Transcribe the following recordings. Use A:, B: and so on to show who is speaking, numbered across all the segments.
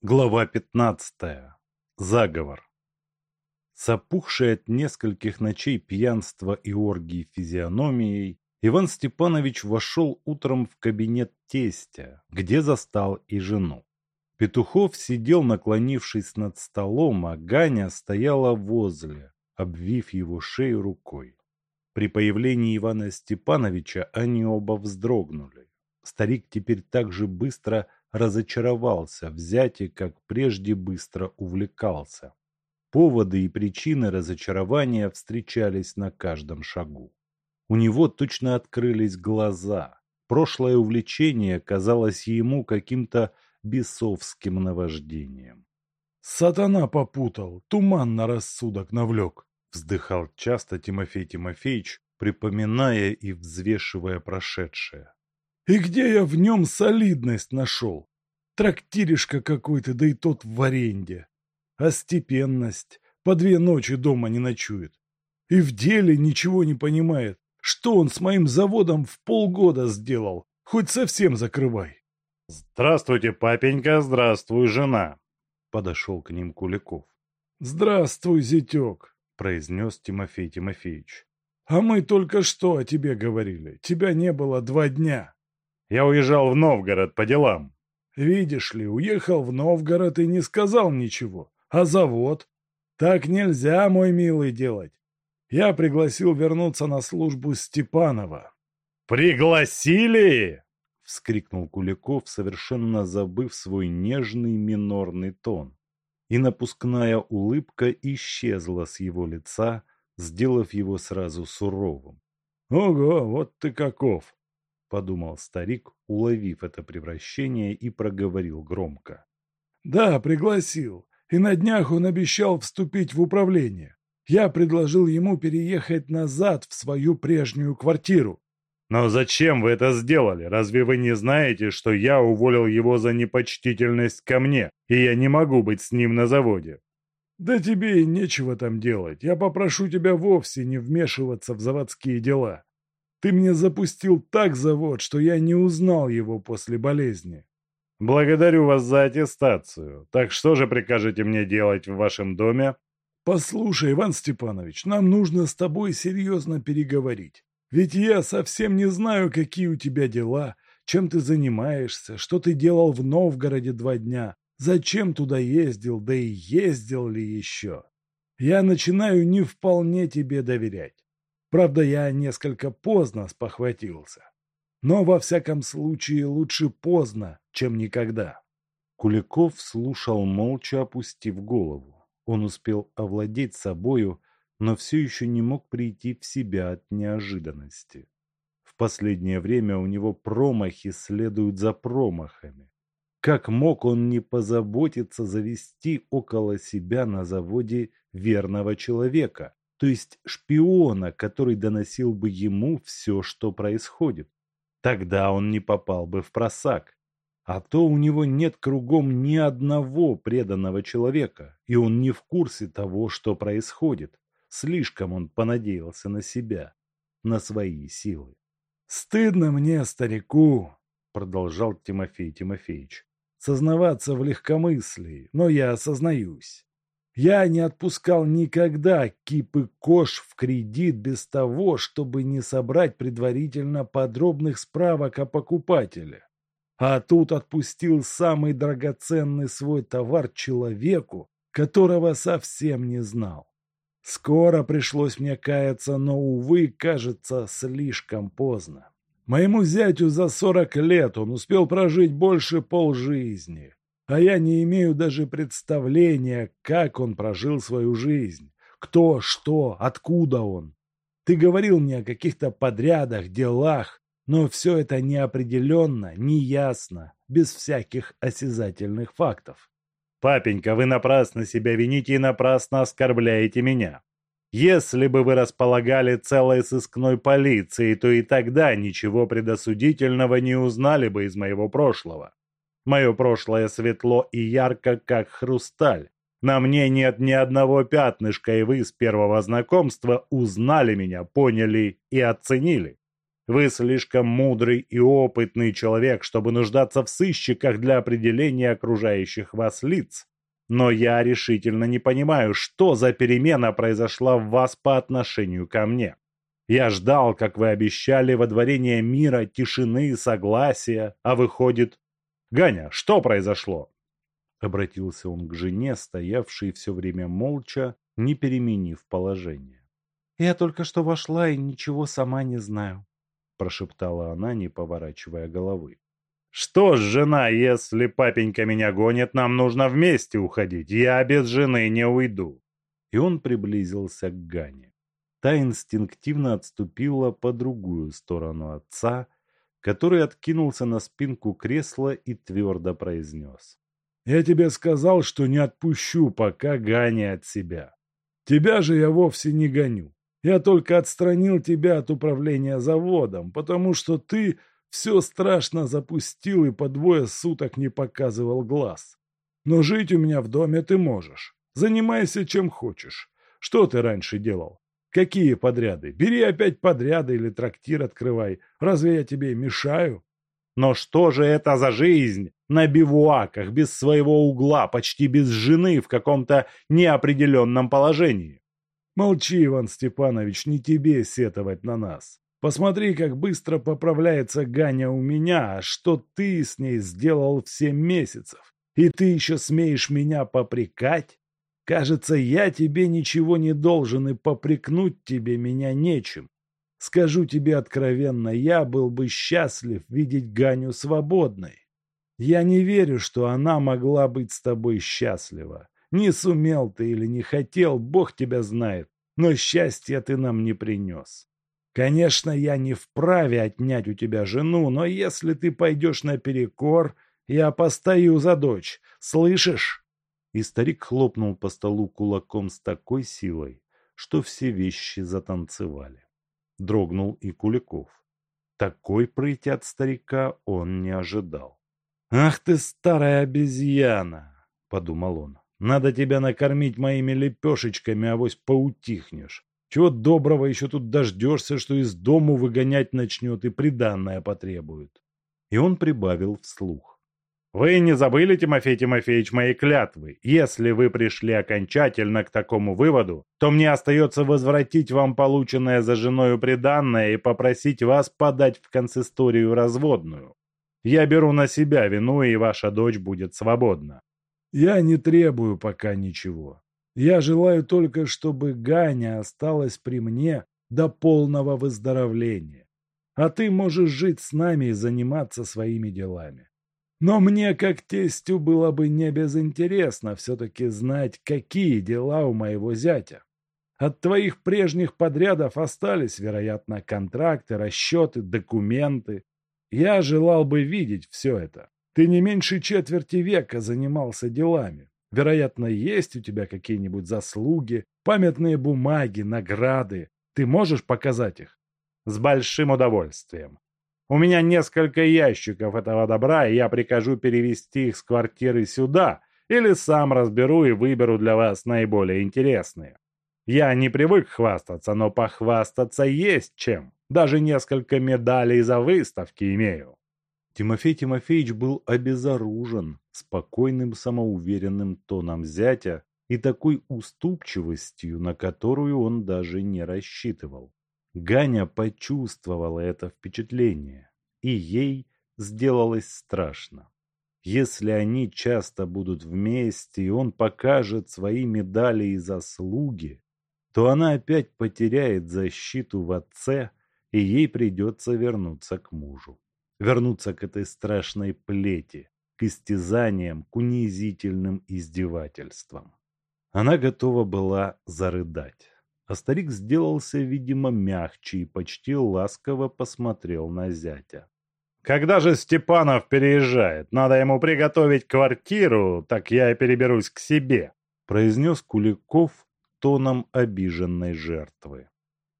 A: Глава 15. Заговор. С опухшей от нескольких ночей пьянства и оргии физиономией, Иван Степанович вошел утром в кабинет тестя, где застал и жену. Петухов сидел, наклонившись над столом, а Ганя стояла возле, обвив его шею рукой. При появлении Ивана Степановича они оба вздрогнули. Старик теперь так же быстро разочаровался в зяте, как прежде быстро увлекался. Поводы и причины разочарования встречались на каждом шагу. У него точно открылись глаза. Прошлое увлечение казалось ему каким-то бесовским наваждением.
B: «Сатана попутал, туман на рассудок навлек», —
A: вздыхал часто Тимофей Тимофеевич, припоминая и взвешивая прошедшее.
B: И где я в нем солидность нашел? Трактиришка какой-то, да и тот в аренде. А степенность? По две ночи дома не ночует. И в деле ничего не понимает. Что он с моим заводом в полгода сделал? Хоть совсем закрывай.
A: «Здравствуйте, папенька, здравствуй, жена!» Подошел к ним Куликов.
B: «Здравствуй, зятек!»
A: произнес Тимофей Тимофеевич.
B: «А мы только что о тебе говорили. Тебя не было два дня».
A: Я уезжал в Новгород по делам.
B: Видишь ли, уехал в Новгород и не сказал ничего. А завод? Так нельзя, мой милый, делать. Я пригласил вернуться на службу Степанова.
A: «Пригласили?» — вскрикнул Куликов, совершенно забыв свой нежный минорный тон. И напускная улыбка исчезла с его лица, сделав его сразу суровым.
B: «Ого, вот ты каков!
A: — подумал старик, уловив это превращение, и проговорил громко.
B: «Да, пригласил. И на днях он обещал вступить в управление. Я предложил ему переехать назад в свою прежнюю квартиру».
A: «Но зачем вы это сделали? Разве вы не знаете, что я уволил его за непочтительность ко мне, и я не могу быть с ним на заводе?»
B: «Да тебе и нечего там делать. Я попрошу тебя вовсе не вмешиваться в заводские дела. Ты мне запустил так завод, что я не узнал его после болезни.
A: Благодарю вас за аттестацию. Так что же прикажете мне делать в вашем доме?
B: Послушай, Иван Степанович, нам нужно с тобой серьезно переговорить. Ведь я совсем не знаю, какие у тебя дела, чем ты занимаешься, что ты делал в Новгороде два дня, зачем туда ездил, да и ездил ли еще. Я начинаю не вполне тебе доверять. Правда, я несколько поздно спохватился. Но, во всяком случае, лучше поздно, чем никогда.
A: Куликов слушал молча, опустив голову. Он успел овладеть собою, но все еще не мог прийти в себя от неожиданности. В последнее время у него промахи следуют за промахами. Как мог он не позаботиться завести около себя на заводе верного человека, то есть шпиона, который доносил бы ему все, что происходит. Тогда он не попал бы в просак. А то у него нет кругом ни одного преданного человека, и он не в курсе того, что происходит. Слишком он понадеялся на себя, на свои силы.
B: «Стыдно мне, старику», — продолжал Тимофей Тимофеевич, — «сознаваться в легкомыслии, но я осознаюсь. Я не отпускал никогда кипы кош в кредит без того, чтобы не собрать предварительно подробных справок о покупателе. А тут отпустил самый драгоценный свой товар человеку, которого совсем не знал. Скоро пришлось мне каяться, но, увы, кажется, слишком поздно. Моему зятю за сорок лет он успел прожить больше полжизни а я не имею даже представления, как он прожил свою жизнь. Кто, что, откуда он. Ты говорил мне о каких-то подрядах, делах, но все это неопределенно, неясно, без всяких осязательных фактов.
A: Папенька, вы напрасно себя вините и напрасно оскорбляете меня. Если бы вы располагали целой сыскной полицией, то и тогда ничего предосудительного не узнали бы из моего прошлого. Мое прошлое светло и ярко, как хрусталь. На мне нет ни одного пятнышка, и вы с первого знакомства узнали меня, поняли и оценили. Вы слишком мудрый и опытный человек, чтобы нуждаться в сыщиках для определения окружающих вас лиц. Но я решительно не понимаю, что за перемена произошла в вас по отношению ко мне. Я ждал, как вы обещали, водворение мира, тишины, согласия, а выходит... Ганя, что произошло? Обратился он к жене, стоявшей все время молча, не переменив положение.
B: «Я только что вошла и ничего сама не знаю», – прошептала она, не поворачивая головы.
A: «Что ж, жена, если папенька меня гонит, нам нужно вместе уходить. Я без жены не уйду».
B: И он приблизился к Гане. Та инстинктивно отступила по другую сторону отца, который откинулся на спинку кресла и твердо произнес. «Я тебе сказал, что не отпущу пока Гани от себя. Тебя же я вовсе не гоню. Я только отстранил тебя от управления заводом, потому что ты все страшно запустил и по двое суток не показывал глаз. Но жить у меня в доме ты можешь. Занимайся чем хочешь. Что ты раньше делал? Какие подряды? Бери опять подряды или трактир открывай. Разве я тебе мешаю?
A: Но что же это за жизнь? На бивуаках, без своего угла, почти без жены, в каком-то неопределенном положении.
B: Молчи, Иван Степанович, не тебе сетовать на нас. Посмотри, как быстро поправляется Ганя у меня, а что ты с ней сделал в семь месяцев. И ты еще смеешь меня попрекать? Кажется, я тебе ничего не должен, и попрекнуть тебе меня нечем. Скажу тебе откровенно, я был бы счастлив видеть Ганю свободной. Я не верю, что она могла быть с тобой счастлива. Не сумел ты или не хотел, Бог тебя знает, но счастья ты нам не принес. Конечно, я не вправе отнять у тебя жену, но если ты пойдешь наперекор, я постою за дочь. Слышишь?» И старик хлопнул по столу кулаком с такой силой, что все вещи затанцевали. Дрогнул и Куликов. Такой прыти от старика он не ожидал. «Ах ты, старая обезьяна!» — подумал он. «Надо тебя накормить моими лепешечками, авось поутихнешь. Чего доброго еще тут дождешься, что из дому выгонять начнет и приданное потребует. И он прибавил вслух.
A: Вы не забыли, Тимофей Тимофеевич, моей клятвы? Если вы пришли окончательно к такому выводу, то мне остается возвратить вам полученное за женою приданное и попросить вас подать в консисторию разводную. Я беру на себя вину, и ваша дочь будет свободна.
B: Я не требую пока ничего. Я желаю только, чтобы Ганя осталась при мне до полного выздоровления. А ты можешь жить с нами и заниматься своими делами. Но мне, как тестю, было бы не безинтересно все-таки знать, какие дела у моего зятя. От твоих прежних подрядов остались, вероятно, контракты, расчеты, документы. Я желал бы видеть все это. Ты не меньше четверти века занимался делами. Вероятно, есть у тебя какие-нибудь заслуги, памятные бумаги, награды. Ты можешь показать их?
A: С большим удовольствием. У меня несколько ящиков этого добра, и я прикажу перевести их с квартиры сюда, или сам разберу и выберу для вас наиболее интересные. Я не привык хвастаться, но похвастаться есть чем. Даже несколько медалей за выставки имею.
B: Тимофей Тимофеевич был обезоружен спокойным самоуверенным тоном зятя и такой уступчивостью, на которую он даже не рассчитывал. Ганя почувствовала это впечатление, и ей сделалось страшно. Если они часто будут вместе, и он покажет свои медали и заслуги, то она опять потеряет защиту в отце, и ей придется вернуться к мужу вернуться к этой страшной плети, к истязаниям, к унизительным издевательствам. Она готова была зарыдать. А старик сделался, видимо, мягче и почти ласково посмотрел на зятя.
A: «Когда же Степанов переезжает? Надо ему приготовить квартиру, так я и переберусь к себе»,
B: произнес Куликов тоном обиженной жертвы.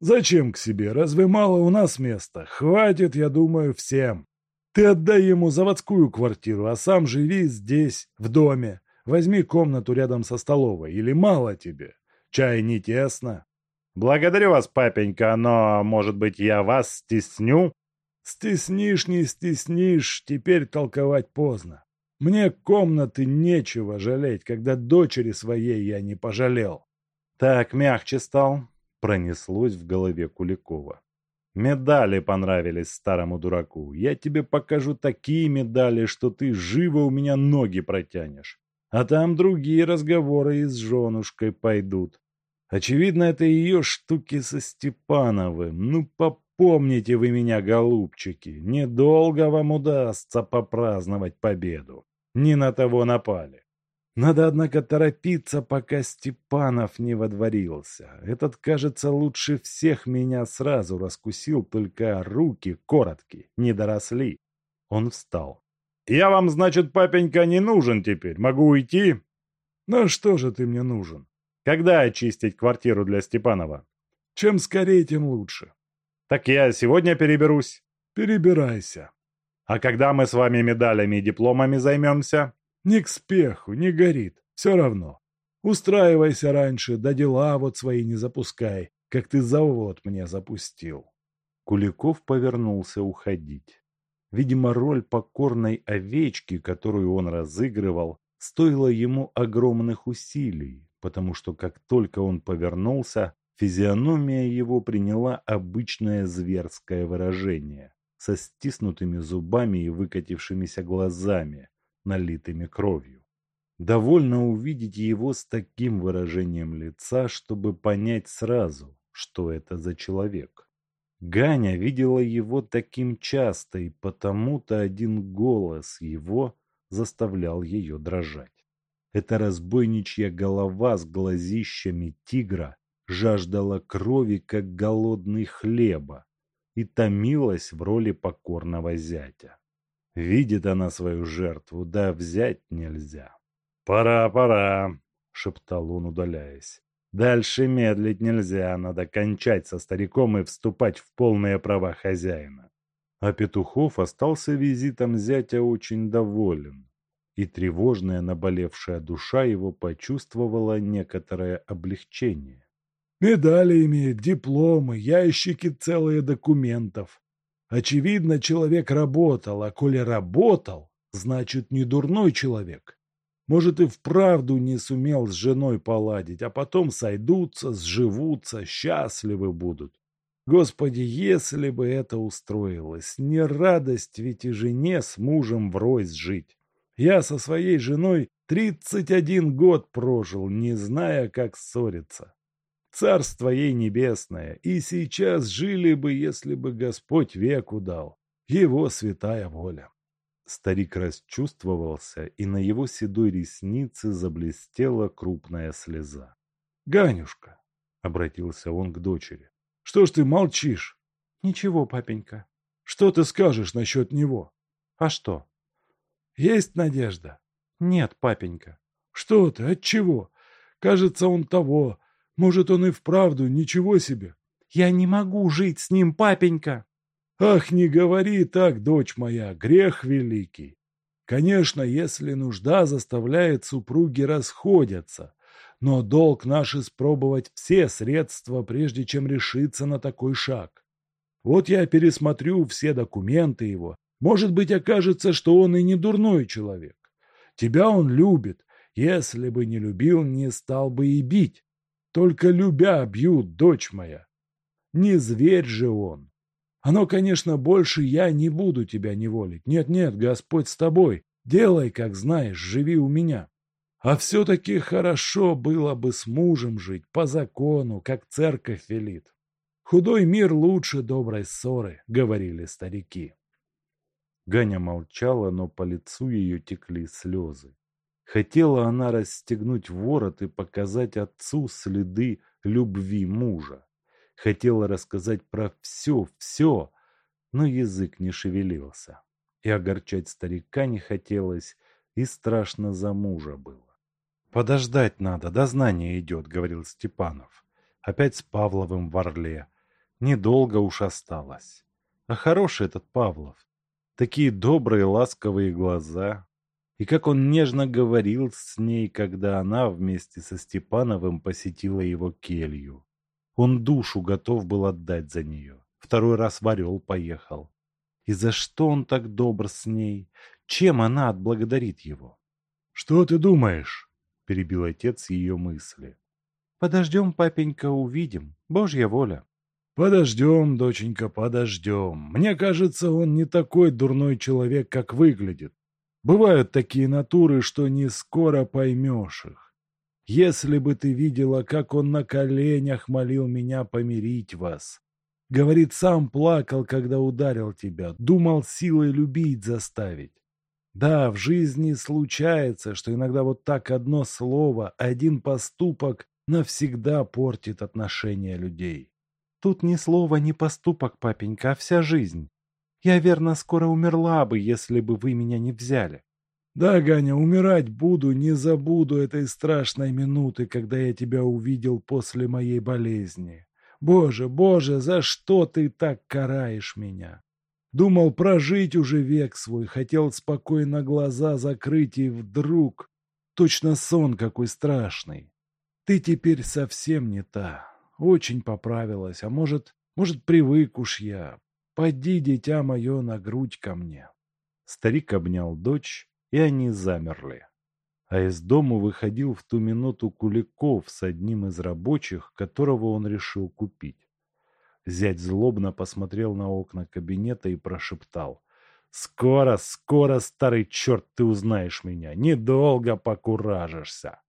B: Зачем к себе? Разве мало у нас места? Хватит, я думаю, всем. Ты отдай ему заводскую квартиру, а сам живи здесь, в доме. Возьми комнату рядом со столовой, или мало тебе? Чай не тесно?
A: Благодарю вас, папенька, но, может быть, я вас стесню?
B: Стеснишь, не стеснишь, теперь толковать поздно. Мне комнаты нечего жалеть, когда дочери своей я не пожалел.
A: Так мягче стал, пронеслось в голове Куликова. Медали понравились старому дураку. Я тебе покажу такие медали, что ты живо у меня ноги протянешь. А там другие разговоры и с женушкой пойдут. Очевидно, это ее штуки со Степановым. Ну, попомните вы меня, голубчики, недолго вам удастся попраздновать победу. Не на того напали. Надо, однако, торопиться, пока Степанов не водворился. Этот, кажется, лучше всех меня сразу раскусил, только руки короткие, не доросли. Он встал. «Я вам, значит, папенька, не нужен теперь. Могу уйти?»
B: «Ну что же ты мне нужен?»
A: Когда очистить квартиру для Степанова?
B: Чем скорее, тем лучше.
A: Так я сегодня переберусь.
B: Перебирайся.
A: А когда мы с вами медалями и дипломами займемся?
B: Не к спеху, не горит. Все равно. Устраивайся раньше, да дела вот свои не запускай, как ты завод мне запустил.
A: Куликов повернулся уходить. Видимо, роль покорной овечки, которую он разыгрывал, стоила ему огромных усилий, потому что как только он повернулся, физиономия его приняла обычное зверское выражение, со стиснутыми зубами и выкатившимися глазами, налитыми кровью. Довольно увидеть его с таким выражением лица, чтобы понять сразу, что это за человек. Ганя видела его таким часто, и потому-то один голос его заставлял ее дрожать. Эта разбойничья голова с глазищами тигра жаждала крови, как голодный хлеба, и томилась в роли покорного зятя. Видит она свою жертву, да взять нельзя. «Пора, пора!» — шептал он, удаляясь. «Дальше медлить нельзя, надо кончать со стариком и вступать в полные права хозяина». А Петухов остался визитом зятя очень доволен и тревожная наболевшая душа его почувствовала некоторое облегчение.
B: «Медали имеет, дипломы, ящики целые документов. Очевидно, человек работал, а коли работал, значит, не дурной человек. Может, и вправду не сумел с женой поладить, а потом сойдутся, сживутся, счастливы будут. Господи, если бы это устроилось, не радость ведь и жене с мужем врозь жить. Я со своей женой 31 год прожил, не зная, как ссориться. Царство ей небесное, и сейчас жили бы, если бы Господь веку дал. Его святая воля.
A: Старик расчувствовался, и на его седой реснице заблестела крупная слеза.
B: «Ганюшка!» — обратился он к дочери. «Что ж ты молчишь?»
C: «Ничего, папенька».
B: «Что ты скажешь насчет него?»
C: «А что?»
B: Есть надежда?
C: Нет, папенька.
B: Что ты, от чего? Кажется, он того. Может, он и вправду ничего себе.
C: Я не могу жить с ним, папенька.
B: Ах, не говори так, дочь моя, грех великий. Конечно, если нужда заставляет супруги расходятся, но долг наш испробовать все средства, прежде чем решиться на такой шаг. Вот я пересмотрю все документы его, может быть, окажется, что он и не дурной человек. Тебя он любит. Если бы не любил, не стал бы и бить. Только любя бьют, дочь моя. Не зверь же он. Оно, конечно, больше я не буду тебя неволить. Нет-нет, Господь с тобой. Делай, как знаешь, живи у меня. А все-таки хорошо было бы с мужем жить, по закону, как церковь велит. Худой мир лучше доброй ссоры, говорили старики.
A: Ганя молчала, но по лицу ее текли слезы. Хотела она расстегнуть ворот и показать отцу следы любви мужа. Хотела рассказать про все, все, но язык не шевелился. И огорчать старика не хотелось, и страшно за мужа было. «Подождать надо, дознание идет», — говорил Степанов. «Опять с Павловым в Орле. Недолго уж осталось. А хороший этот Павлов. Такие добрые, ласковые глаза. И как он нежно говорил с ней, когда она вместе со Степановым посетила его келью. Он душу готов был отдать за нее. Второй раз в Орел поехал. И за что он так добр с ней? Чем она отблагодарит его?
B: «Что ты думаешь?»
A: – перебил отец ее мысли.
C: «Подождем, папенька, увидим. Божья воля».
B: «Подождем, доченька, подождем. Мне кажется, он не такой дурной человек, как выглядит. Бывают такие натуры, что не скоро поймешь их. Если бы ты видела, как он на коленях молил меня помирить вас. Говорит, сам плакал, когда ударил тебя, думал силой любить заставить. Да, в жизни случается, что иногда вот так одно слово, один поступок навсегда портит отношения людей.
C: Тут ни слова, ни поступок, папенька, а вся жизнь. Я, верно, скоро умерла бы, если бы вы меня не взяли.
B: Да, Ганя, умирать буду, не забуду этой страшной минуты, когда я тебя увидел после моей болезни. Боже, боже, за что ты так караешь меня? Думал прожить уже век свой, хотел спокойно глаза закрыть, и вдруг... Точно сон какой страшный. Ты теперь совсем не та. Очень поправилась, а может, может, привык уж я. Поди, дитя мое, на грудь ко мне.
A: Старик обнял дочь, и они замерли. А из дома выходил в ту минуту Куликов с одним из рабочих, которого он решил купить. Зять злобно посмотрел на окна кабинета и прошептал. «Скоро, скоро, старый черт, ты узнаешь меня. Недолго покуражишься».